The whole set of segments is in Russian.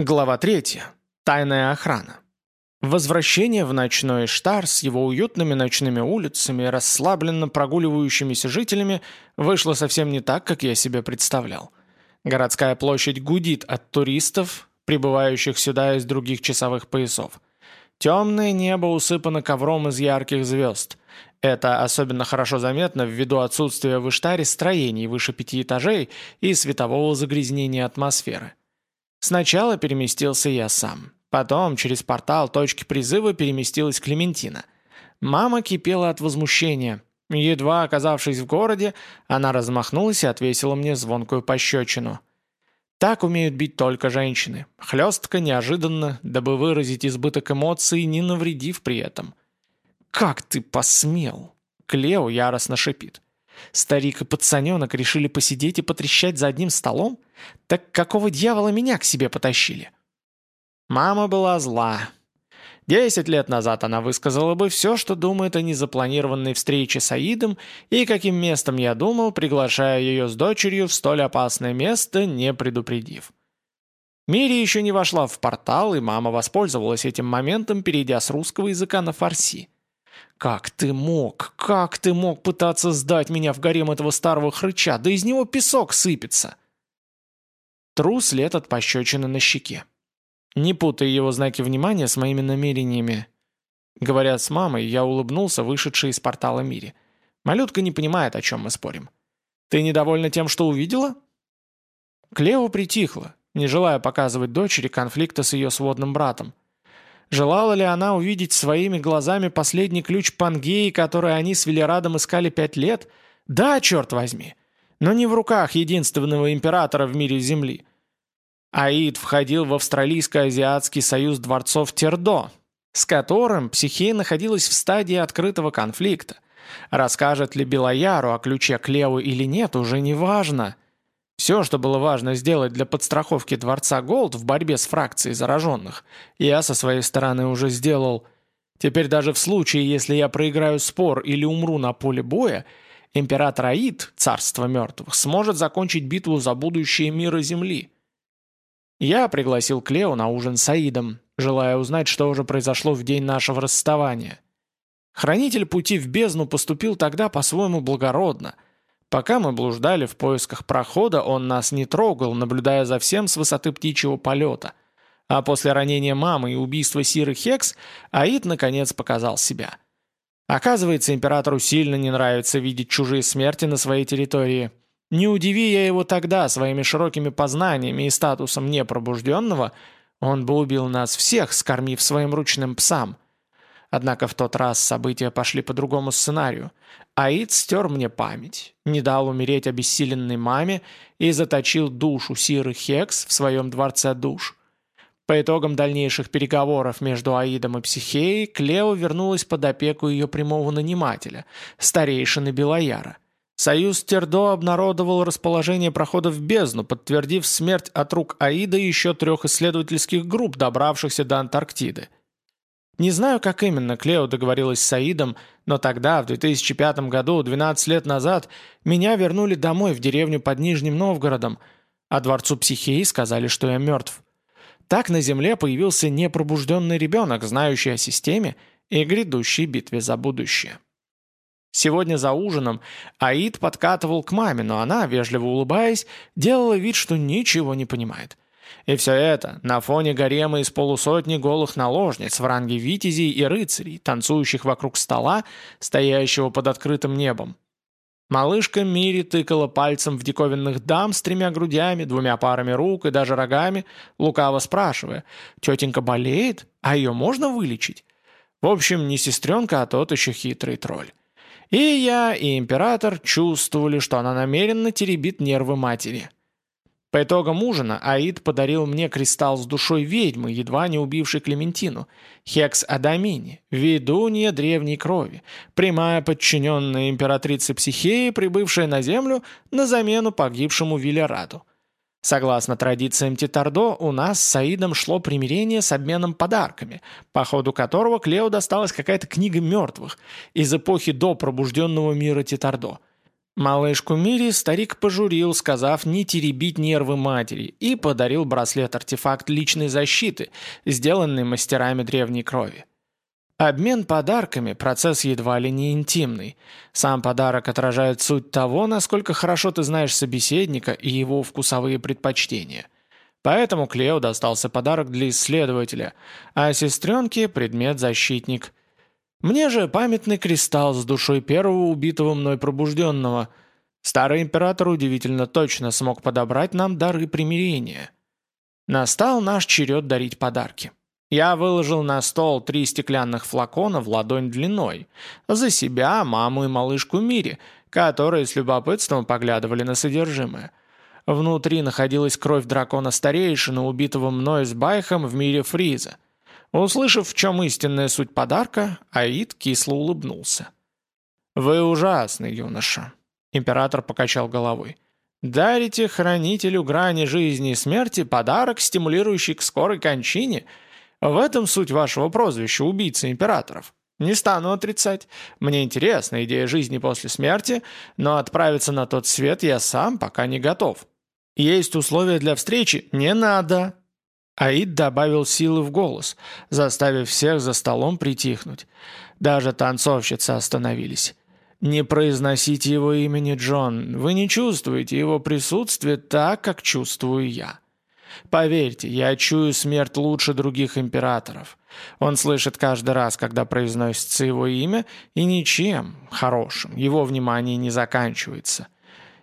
Глава 3. Тайная охрана. Возвращение в ночной Штар с его уютными ночными улицами и расслабленно прогуливающимися жителями вышло совсем не так, как я себе представлял. Городская площадь гудит от туристов, прибывающих сюда из других часовых поясов. Темное небо усыпано ковром из ярких звезд. Это особенно хорошо заметно ввиду отсутствия в Иштаре строений выше пяти этажей и светового загрязнения атмосферы. Сначала переместился я сам. Потом через портал точки призыва переместилась Клементина. Мама кипела от возмущения. Едва оказавшись в городе, она размахнулась и отвесила мне звонкую пощечину. Так умеют бить только женщины. Хлестко, неожиданно, дабы выразить избыток эмоций, не навредив при этом. «Как ты посмел?» Клео яростно шипит. Старик и пацаненок решили посидеть и потрещать за одним столом? Так какого дьявола меня к себе потащили? Мама была зла. Десять лет назад она высказала бы все, что думает о незапланированной встрече с Аидом и каким местом я думал, приглашая ее с дочерью в столь опасное место, не предупредив. Мири еще не вошла в портал, и мама воспользовалась этим моментом, перейдя с русского языка на фарси. «Как ты мог? Как ты мог пытаться сдать меня в гарем этого старого хрыча? Да из него песок сыпется!» Тру след от пощечины на щеке. Не путай его знаки внимания с моими намерениями. Говорят с мамой, я улыбнулся, вышедший из портала Мири. Малютка не понимает, о чем мы спорим. «Ты недовольна тем, что увидела?» Клео притихла, не желая показывать дочери конфликта с ее сводным братом. Желала ли она увидеть своими глазами последний ключ Пангеи, который они с Велерадом искали пять лет? Да, черт возьми. Но не в руках единственного императора в мире Земли. Аид входил в Австралийско-Азиатский союз дворцов Тердо, с которым психия находилась в стадии открытого конфликта. Расскажет ли Белояру о ключе Клео или нет, уже не важно – все, что было важно сделать для подстраховки Дворца Голд в борьбе с фракцией зараженных, я со своей стороны уже сделал. Теперь даже в случае, если я проиграю спор или умру на поле боя, император Аид, царство мертвых, сможет закончить битву за будущее мира Земли. Я пригласил Клео на ужин с Аидом, желая узнать, что уже произошло в день нашего расставания. Хранитель пути в бездну поступил тогда по-своему благородно – Пока мы блуждали в поисках прохода, он нас не трогал, наблюдая за всем с высоты птичьего полета. А после ранения мамы и убийства Сиры Хекс, Аид наконец показал себя. Оказывается, императору сильно не нравится видеть чужие смерти на своей территории. Не удиви я его тогда своими широкими познаниями и статусом непробужденного, он бы убил нас всех, скормив своим ручным псам – Однако в тот раз события пошли по другому сценарию. Аид стер мне память, не дал умереть обессиленной маме и заточил душу Сиры Хекс в своем дворце душ. По итогам дальнейших переговоров между Аидом и Психеей, Клео вернулась под опеку ее прямого нанимателя, старейшины Белояра. Союз Тердо обнародовал расположение прохода в бездну, подтвердив смерть от рук Аида еще трех исследовательских групп, добравшихся до Антарктиды. Не знаю, как именно Клео договорилась с Саидом, но тогда, в 2005 году, 12 лет назад, меня вернули домой в деревню под Нижним Новгородом, а дворцу психеи сказали, что я мертв. Так на Земле появился непробужденный ребенок, знающий о системе и грядущей битве за будущее. Сегодня за ужином Аид подкатывал к маме, но она, вежливо улыбаясь, делала вид, что ничего не понимает – и все это на фоне гарема из полусотни голых наложниц в ранге витязей и рыцарей, танцующих вокруг стола, стоящего под открытым небом. Малышка Мири тыкала пальцем в диковинных дам с тремя грудями, двумя парами рук и даже рогами, лукаво спрашивая, «Тетенька болеет? А ее можно вылечить?» В общем, не сестренка, а тот еще хитрый тролль. И я, и император чувствовали, что она намеренно теребит нервы матери. По итогам ужина Аид подарил мне кристалл с душой ведьмы, едва не убившей Клементину, Хекс Адамини, ведунья древней крови, прямая подчиненная императрице Психеи, прибывшая на землю на замену погибшему Вилераду. Согласно традициям Титардо, у нас с Саидом шло примирение с обменом подарками, по ходу которого Клео досталась какая-то книга мертвых из эпохи до пробужденного мира Титардо – Малышку Мири старик пожурил, сказав не теребить нервы матери, и подарил браслет-артефакт личной защиты, сделанный мастерами древней крови. Обмен подарками – процесс едва ли не интимный. Сам подарок отражает суть того, насколько хорошо ты знаешь собеседника и его вкусовые предпочтения. Поэтому Клео достался подарок для исследователя, а сестренке – предмет-защитник. Мне же памятный кристалл с душой первого убитого мной пробужденного. Старый император удивительно точно смог подобрать нам дары примирения. Настал наш черед дарить подарки. Я выложил на стол три стеклянных флакона в ладонь длиной. За себя, маму и малышку Мири, которые с любопытством поглядывали на содержимое. Внутри находилась кровь дракона старейшины, убитого мной с Байхом в мире Фриза. Услышав, в чем истинная суть подарка, Аид кисло улыбнулся. «Вы ужасный, юноша», — император покачал головой. «Дарите хранителю грани жизни и смерти подарок, стимулирующий к скорой кончине — в этом суть вашего прозвища «убийца императоров». Не стану отрицать. Мне интересна идея жизни после смерти, но отправиться на тот свет я сам пока не готов. Есть условия для встречи? Не надо. Аид добавил силы в голос, заставив всех за столом притихнуть. Даже танцовщицы остановились. «Не произносите его имени, Джон. Вы не чувствуете его присутствие так, как чувствую я». Поверьте, я чую смерть лучше других императоров. Он слышит каждый раз, когда произносится его имя, и ничем хорошим его внимание не заканчивается.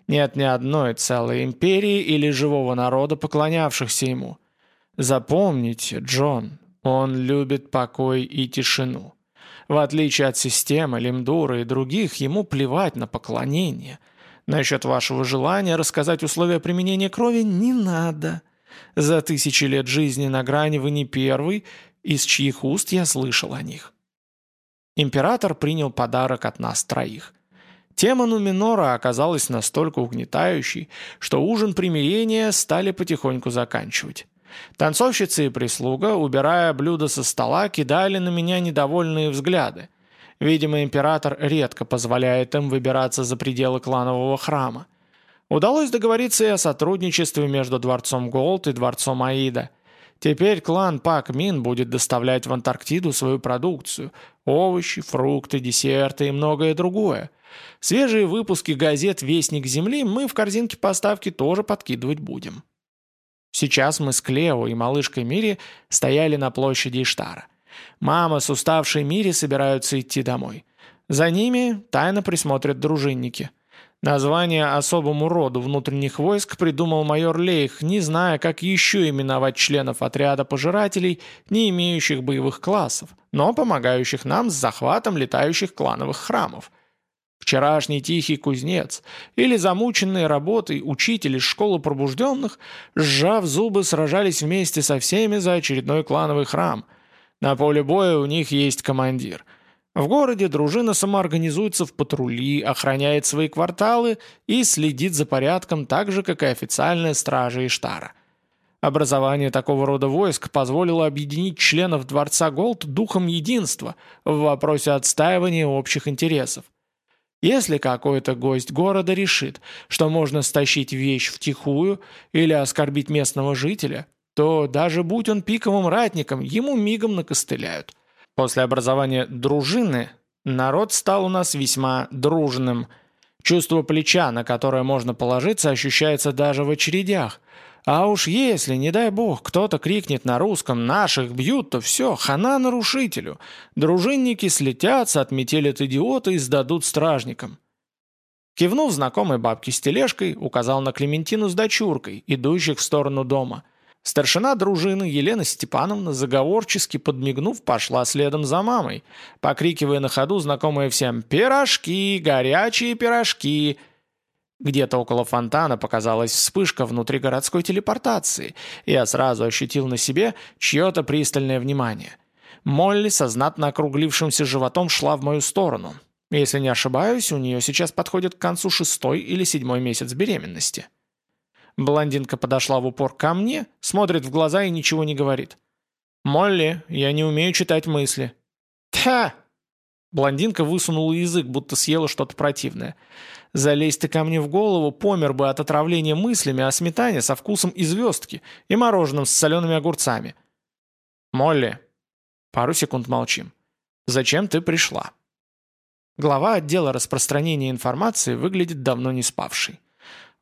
Нет ни одной целой империи или живого народа, поклонявшихся ему. Запомните, Джон, он любит покой и тишину. В отличие от системы, Лимдура и других, ему плевать на поклонение. Насчет вашего желания рассказать условия применения крови не надо. За тысячи лет жизни на грани вы не первый, из чьих уст я слышал о них. Император принял подарок от нас троих. Тема Нуминора оказалась настолько угнетающей, что ужин примирения стали потихоньку заканчивать. Танцовщицы и прислуга, убирая блюда со стола, кидали на меня недовольные взгляды. Видимо, император редко позволяет им выбираться за пределы кланового храма. Удалось договориться и о сотрудничестве между Дворцом Голд и Дворцом Аида. Теперь клан Пак Мин будет доставлять в Антарктиду свою продукцию – овощи, фрукты, десерты и многое другое. Свежие выпуски газет «Вестник Земли» мы в корзинке поставки тоже подкидывать будем. Сейчас мы с Клео и малышкой Мири стояли на площади Иштара. Мама с уставшей Мири собираются идти домой. За ними тайно присмотрят дружинники – Название особому роду внутренних войск придумал майор Лейх, не зная, как еще именовать членов отряда пожирателей, не имеющих боевых классов, но помогающих нам с захватом летающих клановых храмов. Вчерашний тихий кузнец или замученные работой учитель из школы пробужденных, сжав зубы, сражались вместе со всеми за очередной клановый храм. На поле боя у них есть командир – в городе дружина самоорганизуется в патрули, охраняет свои кварталы и следит за порядком так же, как и официальная стража Иштара. Образование такого рода войск позволило объединить членов Дворца Голд духом единства в вопросе отстаивания общих интересов. Если какой-то гость города решит, что можно стащить вещь втихую или оскорбить местного жителя, то даже будь он пиковым ратником, ему мигом накостыляют – После образования дружины народ стал у нас весьма дружным. Чувство плеча, на которое можно положиться, ощущается даже в очередях. А уж если, не дай бог, кто-то крикнет на русском «наших бьют», то все, хана нарушителю. Дружинники слетятся, отметелят идиота и сдадут стражникам. Кивнув знакомой бабке с тележкой, указал на Клементину с дочуркой, идущих в сторону дома – Старшина дружины Елена Степановна, заговорчески подмигнув, пошла следом за мамой, покрикивая на ходу знакомые всем «Пирожки! Горячие пирожки!» Где-то около фонтана показалась вспышка внутригородской телепортации, и я сразу ощутил на себе чье-то пристальное внимание. Молли со знатно округлившимся животом шла в мою сторону. Если не ошибаюсь, у нее сейчас подходит к концу шестой или седьмой месяц беременности. Блондинка подошла в упор ко мне, смотрит в глаза и ничего не говорит. «Молли, я не умею читать мысли». «Та!» Блондинка высунула язык, будто съела что-то противное. Залезь ты ко мне в голову, помер бы от отравления мыслями о сметане со вкусом и звездки и мороженым с солеными огурцами. Молли. Пару секунд молчим. Зачем ты пришла? Глава отдела распространения информации выглядит давно не спавшей.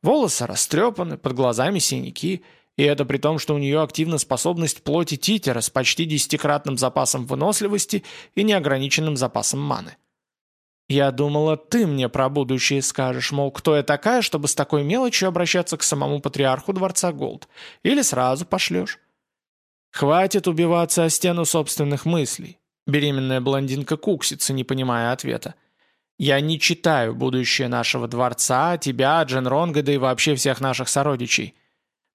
Волосы растрепаны, под глазами синяки, и это при том, что у нее активна способность плоти титера с почти десятикратным запасом выносливости и неограниченным запасом маны. Я думала, ты мне про будущее скажешь, мол, кто я такая, чтобы с такой мелочью обращаться к самому патриарху Дворца Голд. Или сразу пошлешь. Хватит убиваться о стену собственных мыслей. Беременная блондинка куксится, не понимая ответа. Я не читаю будущее нашего дворца, тебя, Джен Ронга, да и вообще всех наших сородичей.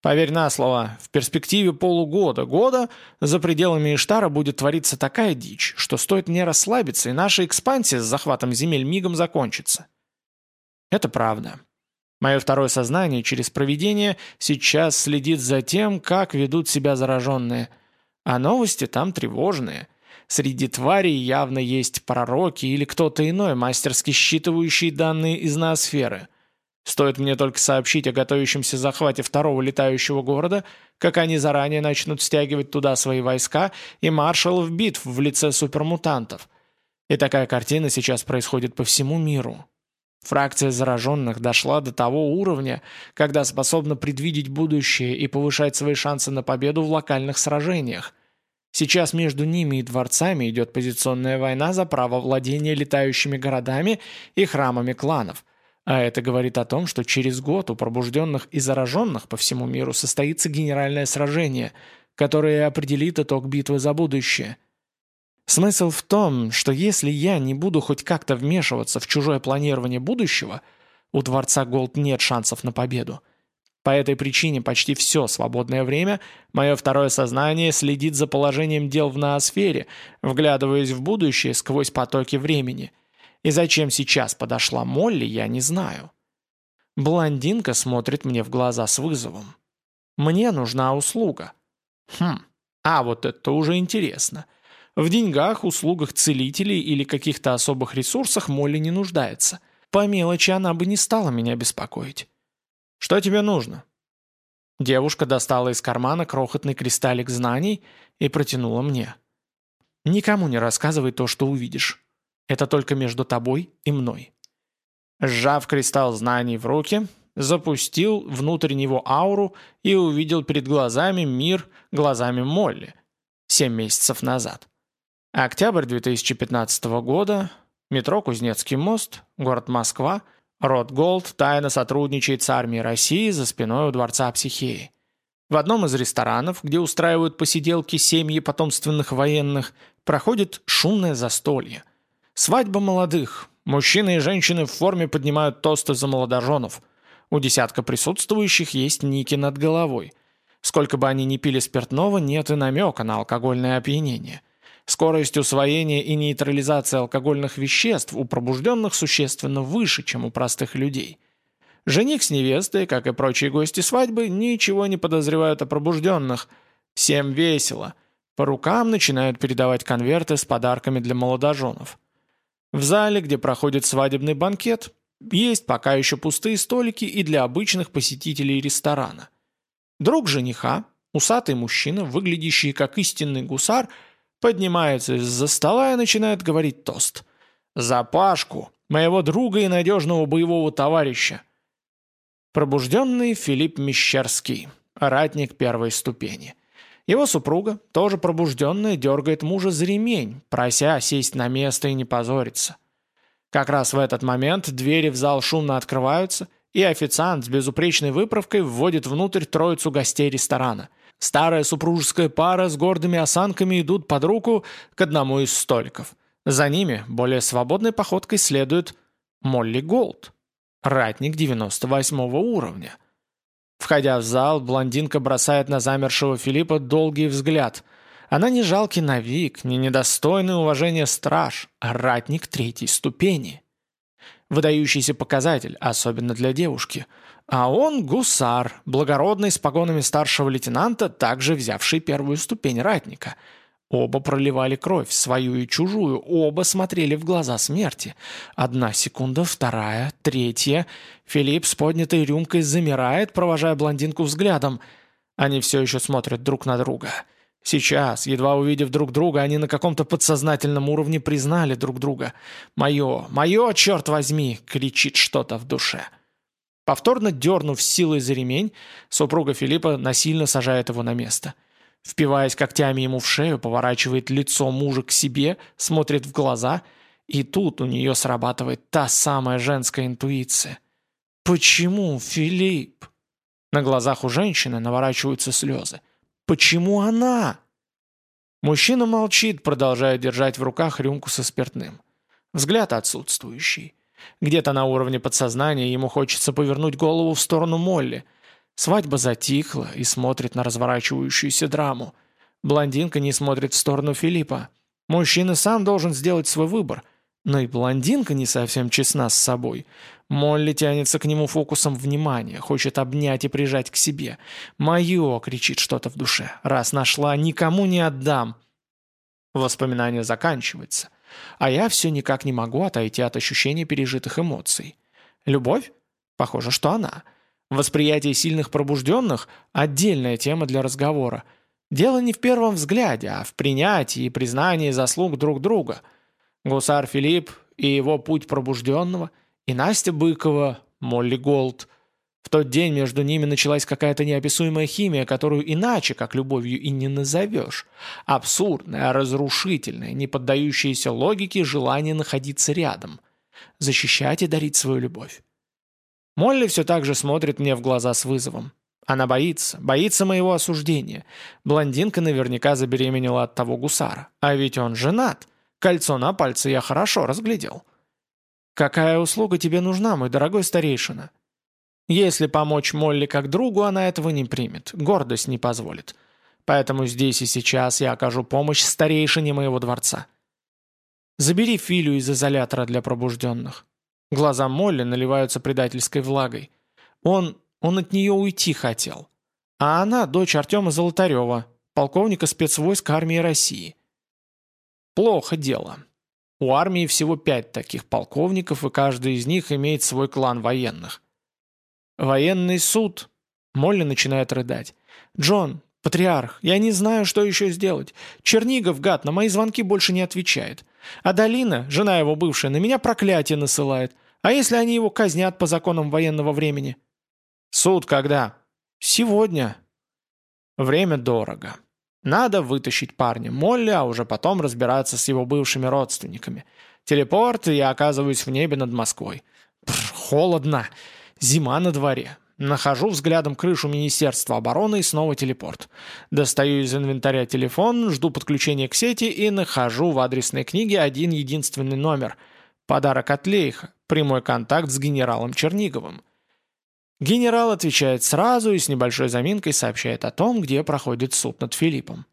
Поверь на слово, в перспективе полугода, года, за пределами Иштара будет твориться такая дичь, что стоит мне расслабиться, и наша экспансия с захватом земель мигом закончится. Это правда. Мое второе сознание через проведение сейчас следит за тем, как ведут себя зараженные. А новости там тревожные. Среди тварей явно есть пророки или кто-то иной, мастерски считывающий данные из ноосферы – Стоит мне только сообщить о готовящемся захвате второго летающего города, как они заранее начнут стягивать туда свои войска и маршалов битв в лице супермутантов. И такая картина сейчас происходит по всему миру. Фракция зараженных дошла до того уровня, когда способна предвидеть будущее и повышать свои шансы на победу в локальных сражениях. Сейчас между ними и дворцами идет позиционная война за право владения летающими городами и храмами кланов – а это говорит о том, что через год у пробужденных и зараженных по всему миру состоится генеральное сражение, которое определит итог битвы за будущее. Смысл в том, что если я не буду хоть как-то вмешиваться в чужое планирование будущего, у Дворца Голд нет шансов на победу. По этой причине почти все свободное время мое второе сознание следит за положением дел в ноосфере, вглядываясь в будущее сквозь потоки времени – и зачем сейчас подошла Молли, я не знаю. Блондинка смотрит мне в глаза с вызовом. Мне нужна услуга. Хм, а вот это уже интересно. В деньгах, услугах целителей или каких-то особых ресурсах Молли не нуждается. По мелочи она бы не стала меня беспокоить. «Что тебе нужно?» Девушка достала из кармана крохотный кристаллик знаний и протянула мне. «Никому не рассказывай то, что увидишь. Это только между тобой и мной». Сжав кристалл знаний в руки, запустил внутрь него ауру и увидел перед глазами мир глазами Молли. Семь месяцев назад. Октябрь 2015 года. Метро Кузнецкий мост. Город Москва. Род Голд тайно сотрудничает с армией России за спиной у Дворца Психеи. В одном из ресторанов, где устраивают посиделки семьи потомственных военных, проходит шумное застолье. Свадьба молодых. Мужчины и женщины в форме поднимают тосты за молодоженов. У десятка присутствующих есть ники над головой. Сколько бы они ни пили спиртного, нет и намека на алкогольное опьянение. Скорость усвоения и нейтрализации алкогольных веществ у пробужденных существенно выше, чем у простых людей. Жених с невестой, как и прочие гости свадьбы, ничего не подозревают о пробужденных. Всем весело. По рукам начинают передавать конверты с подарками для молодоженов. В зале, где проходит свадебный банкет, есть пока еще пустые столики и для обычных посетителей ресторана. Друг жениха, усатый мужчина, выглядящий как истинный гусар, поднимается из-за стола и начинает говорить тост. «За Пашку, моего друга и надежного боевого товарища!» Пробужденный Филипп Мещерский, ратник первой ступени. Его супруга, тоже пробужденная, дергает мужа за ремень, прося сесть на место и не позориться. Как раз в этот момент двери в зал шумно открываются, и официант с безупречной выправкой вводит внутрь троицу гостей ресторана. Старая супружеская пара с гордыми осанками идут под руку к одному из столиков. За ними более свободной походкой следует Молли Голд, ратник 98 уровня. Входя в зал, блондинка бросает на замершего Филиппа долгий взгляд. Она не жалкий навик, не недостойный уважения страж, а ратник третьей ступени. Выдающийся показатель, особенно для девушки. А он гусар, благородный с погонами старшего лейтенанта, также взявший первую ступень ратника. Оба проливали кровь, свою и чужую, оба смотрели в глаза смерти. Одна секунда, вторая, третья. Филипп с поднятой рюмкой замирает, провожая блондинку взглядом. Они все еще смотрят друг на друга. Сейчас, едва увидев друг друга, они на каком-то подсознательном уровне признали друг друга. «Мое, мое, черт возьми!» — кричит что-то в душе. Повторно дернув силой за ремень, супруга Филиппа насильно сажает его на место — Впиваясь когтями ему в шею, поворачивает лицо мужа к себе, смотрит в глаза, и тут у нее срабатывает та самая женская интуиция. «Почему, Филипп?» На глазах у женщины наворачиваются слезы. «Почему она?» Мужчина молчит, продолжая держать в руках рюмку со спиртным. Взгляд отсутствующий. Где-то на уровне подсознания ему хочется повернуть голову в сторону Молли – Свадьба затихла и смотрит на разворачивающуюся драму. Блондинка не смотрит в сторону Филиппа. Мужчина сам должен сделать свой выбор. Но и блондинка не совсем честна с собой. Молли тянется к нему фокусом внимания, хочет обнять и прижать к себе. «Мое!» — кричит что-то в душе. «Раз нашла, никому не отдам!» Воспоминание заканчивается. А я все никак не могу отойти от ощущения пережитых эмоций. Любовь? Похоже, что она — Восприятие сильных пробужденных – отдельная тема для разговора. Дело не в первом взгляде, а в принятии и признании заслуг друг друга. Гусар Филипп и его путь пробужденного, и Настя Быкова, Молли Голд. В тот день между ними началась какая-то неописуемая химия, которую иначе, как любовью, и не назовешь. Абсурдная, разрушительная, не поддающаяся логике желание находиться рядом. Защищать и дарить свою любовь. Молли все так же смотрит мне в глаза с вызовом. Она боится, боится моего осуждения. Блондинка наверняка забеременела от того гусара. А ведь он женат. Кольцо на пальце я хорошо разглядел. «Какая услуга тебе нужна, мой дорогой старейшина?» Если помочь Молли как другу, она этого не примет, гордость не позволит. Поэтому здесь и сейчас я окажу помощь старейшине моего дворца. Забери Филю из изолятора для пробужденных. Глаза Молли наливаются предательской влагой. Он... он от нее уйти хотел. А она дочь Артема Золотарева, полковника спецвойск армии России. Плохо дело. У армии всего пять таких полковников, и каждый из них имеет свой клан военных. Военный суд. Молли начинает рыдать. «Джон, патриарх, я не знаю, что еще сделать. Чернигов, гад, на мои звонки больше не отвечает. А Долина, жена его бывшая, на меня проклятие насылает. А если они его казнят по законам военного времени? Суд когда? Сегодня. Время дорого. Надо вытащить парня Молли, а уже потом разбираться с его бывшими родственниками. Телепорт, и я оказываюсь в небе над Москвой. Пр, холодно. Зима на дворе. Нахожу взглядом крышу Министерства обороны и снова телепорт. Достаю из инвентаря телефон, жду подключения к сети и нахожу в адресной книге один единственный номер. Подарок от Лейха. Прямой контакт с генералом Черниговым. Генерал отвечает сразу и с небольшой заминкой сообщает о том, где проходит суд над Филиппом.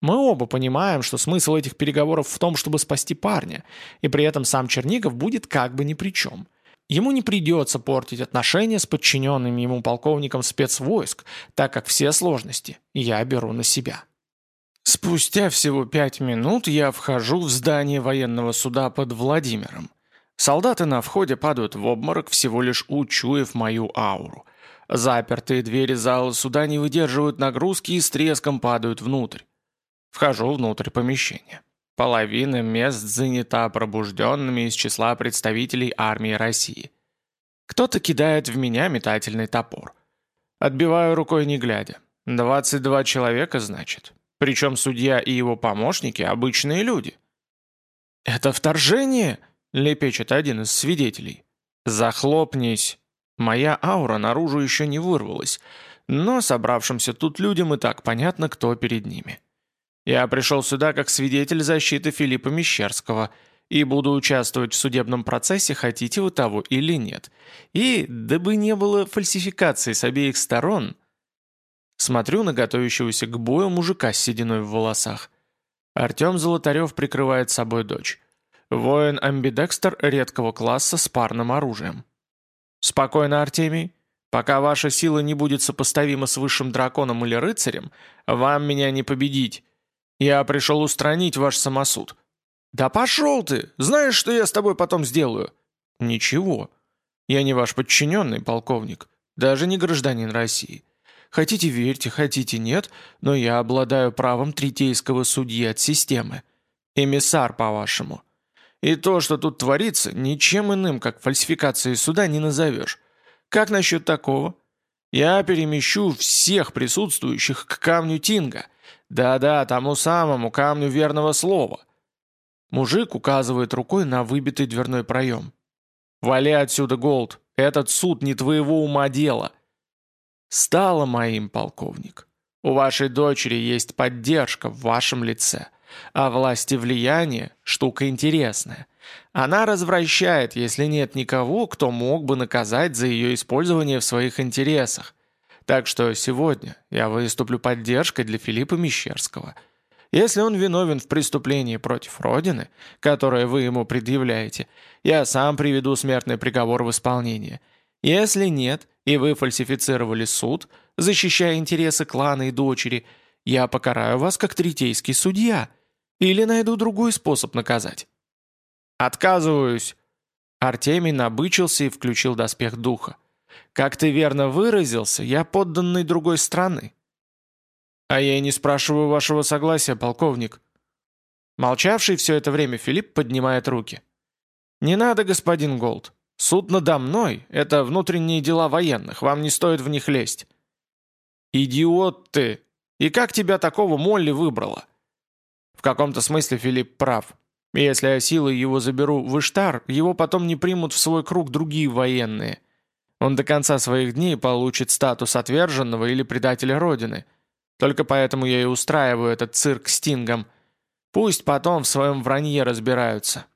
Мы оба понимаем, что смысл этих переговоров в том, чтобы спасти парня, и при этом сам Чернигов будет как бы ни при чем. Ему не придется портить отношения с подчиненным ему полковником спецвойск, так как все сложности я беру на себя. Спустя всего пять минут я вхожу в здание военного суда под Владимиром. Солдаты на входе падают в обморок, всего лишь учуяв мою ауру. Запертые двери зала суда не выдерживают нагрузки и с треском падают внутрь. Вхожу внутрь помещения. Половина мест занята пробужденными из числа представителей армии России. Кто-то кидает в меня метательный топор. Отбиваю рукой не глядя. 22 человека, значит. Причем судья и его помощники – обычные люди. «Это вторжение?» – лепечет один из свидетелей. «Захлопнись!» Моя аура наружу еще не вырвалась, но собравшимся тут людям и так понятно, кто перед ними. Я пришел сюда как свидетель защиты Филиппа Мещерского и буду участвовать в судебном процессе, хотите вы того или нет. И, дабы не было фальсификации с обеих сторон, смотрю на готовящегося к бою мужика с сединой в волосах. Артем Золотарев прикрывает собой дочь. Воин-амбидекстер редкого класса с парным оружием. «Спокойно, Артемий. Пока ваша сила не будет сопоставима с высшим драконом или рыцарем, вам меня не победить. Я пришел устранить ваш самосуд». «Да пошел ты! Знаешь, что я с тобой потом сделаю?» «Ничего. Я не ваш подчиненный, полковник, даже не гражданин России. Хотите верьте, хотите нет, но я обладаю правом третейского судьи от системы. Эмиссар, по-вашему. И то, что тут творится, ничем иным, как фальсификацией суда, не назовешь. Как насчет такого? Я перемещу всех присутствующих к камню Тинга. Да-да, тому самому камню верного слова. Мужик указывает рукой на выбитый дверной проем. «Вали отсюда, Голд! Этот суд не твоего ума дело!» «Стало моим, полковник. У вашей дочери есть поддержка в вашем лице. А власть и влияние – штука интересная. Она развращает, если нет никого, кто мог бы наказать за ее использование в своих интересах. Так что сегодня я выступлю поддержкой для Филиппа Мещерского. Если он виновен в преступлении против Родины, которое вы ему предъявляете, я сам приведу смертный приговор в исполнение. Если нет, и вы фальсифицировали суд, защищая интересы клана и дочери, я покараю вас как третейский судья – или найду другой способ наказать». «Отказываюсь!» Артемий набычился и включил доспех духа. «Как ты верно выразился, я подданный другой страны». «А я и не спрашиваю вашего согласия, полковник». Молчавший все это время Филипп поднимает руки. «Не надо, господин Голд. Суд надо мной — это внутренние дела военных, вам не стоит в них лезть». «Идиот ты! И как тебя такого Молли выбрала? В каком-то смысле Филипп прав. Если я силой его заберу в Иштар, его потом не примут в свой круг другие военные. Он до конца своих дней получит статус отверженного или предателя Родины. Только поэтому я и устраиваю этот цирк с. Пусть потом в своем вранье разбираются.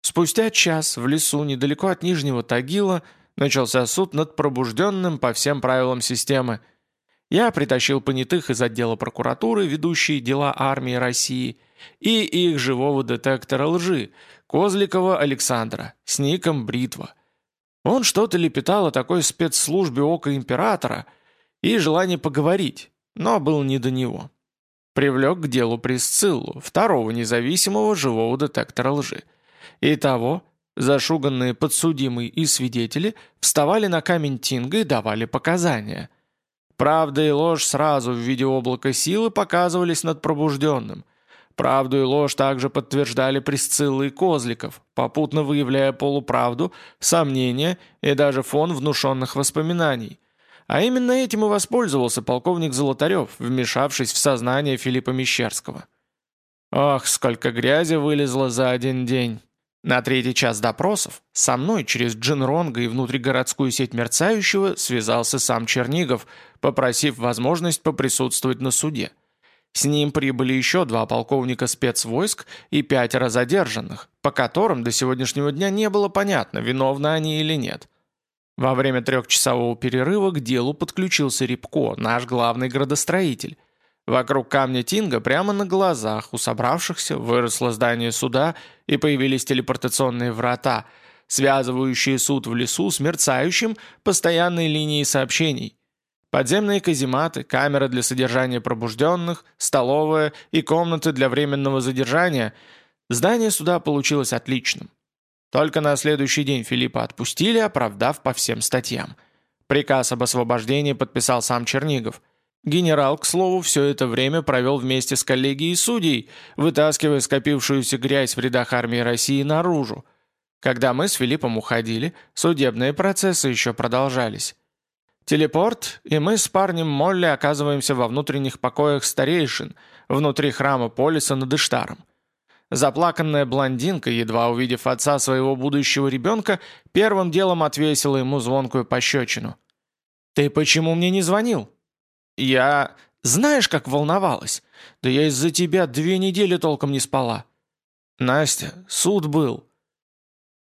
Спустя час в лесу недалеко от Нижнего Тагила начался суд над пробужденным по всем правилам системы – я притащил понятых из отдела прокуратуры, ведущие дела армии России, и их живого детектора лжи, Козликова Александра, с ником Бритва. Он что-то лепетал о такой спецслужбе Ока Императора и желание поговорить, но был не до него. Привлек к делу Присциллу, второго независимого живого детектора лжи. Итого, зашуганные подсудимые и свидетели вставали на камень Тинга и давали показания – Правда и ложь сразу в виде облака силы показывались над пробужденным. Правду и ложь также подтверждали Присцилла и Козликов, попутно выявляя полуправду, сомнения и даже фон внушенных воспоминаний. А именно этим и воспользовался полковник Золотарев, вмешавшись в сознание Филиппа Мещерского. Ох, сколько грязи вылезло за один день. На третий час допросов со мной через Джинронга и внутригородскую сеть мерцающего связался сам Чернигов, попросив возможность поприсутствовать на суде. С ним прибыли еще два полковника спецвойск и пятеро задержанных, по которым до сегодняшнего дня не было понятно, виновны они или нет. Во время трехчасового перерыва к делу подключился Рябко, наш главный градостроитель. Вокруг камня Тинга прямо на глазах у собравшихся выросло здание суда и появились телепортационные врата, связывающие суд в лесу с мерцающим постоянной линией сообщений. Подземные казематы, камеры для содержания пробужденных, столовая и комнаты для временного задержания. Здание суда получилось отличным. Только на следующий день Филиппа отпустили, оправдав по всем статьям. Приказ об освобождении подписал сам Чернигов – Генерал, к слову, все это время провел вместе с коллегией судей, вытаскивая скопившуюся грязь в рядах армии России наружу. Когда мы с Филиппом уходили, судебные процессы еще продолжались. Телепорт, и мы с парнем Молли оказываемся во внутренних покоях старейшин, внутри храма Полиса над Иштаром. Заплаканная блондинка, едва увидев отца своего будущего ребенка, первым делом отвесила ему звонкую пощечину. «Ты почему мне не звонил?» «Я... Знаешь, как волновалась? Да я из-за тебя две недели толком не спала». «Настя, суд был».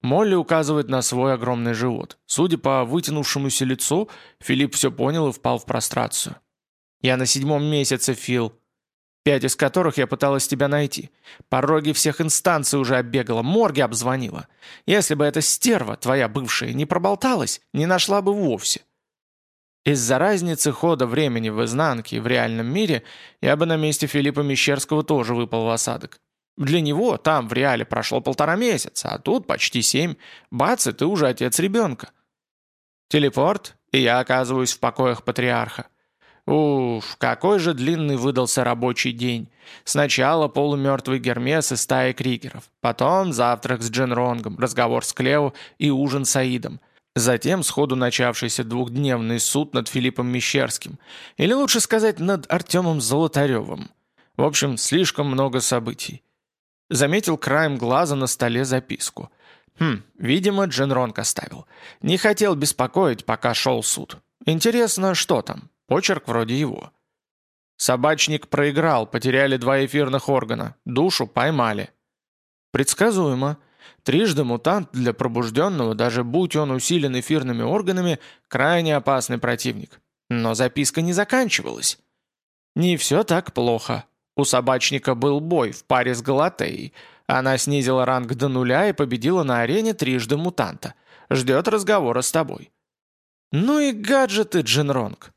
Молли указывает на свой огромный живот. Судя по вытянувшемуся лицу, Филипп все понял и впал в прострацию. «Я на седьмом месяце, Фил. Пять из которых я пыталась тебя найти. Пороги всех инстанций уже оббегала, морги обзвонила. Если бы эта стерва, твоя бывшая, не проболталась, не нашла бы вовсе». Из-за разницы хода времени в изнанке и в реальном мире я бы на месте Филиппа Мещерского тоже выпал в осадок. Для него там в реале прошло полтора месяца, а тут почти семь. Бац, и ты уже отец ребенка. Телепорт, и я оказываюсь в покоях патриарха. Уф, какой же длинный выдался рабочий день. Сначала полумертвый Гермес и стая кригеров, потом завтрак с Дженронгом, разговор с Клео и ужин с Аидом. Затем сходу начавшийся двухдневный суд над Филиппом Мещерским, или лучше сказать, над Артемом Золотаревым. В общем, слишком много событий. Заметил краем глаза на столе записку. Хм, видимо, Дженронг оставил. Не хотел беспокоить, пока шел суд. Интересно, что там? Почерк вроде его. Собачник проиграл, потеряли два эфирных органа. Душу поймали. Предсказуемо. Трижды мутант для пробужденного, даже будь он усилен эфирными органами, крайне опасный противник. Но записка не заканчивалась. Не все так плохо. У собачника был бой в паре с Галатеей. Она снизила ранг до нуля и победила на арене трижды мутанта. Ждет разговора с тобой. Ну и гаджеты, Джинронг.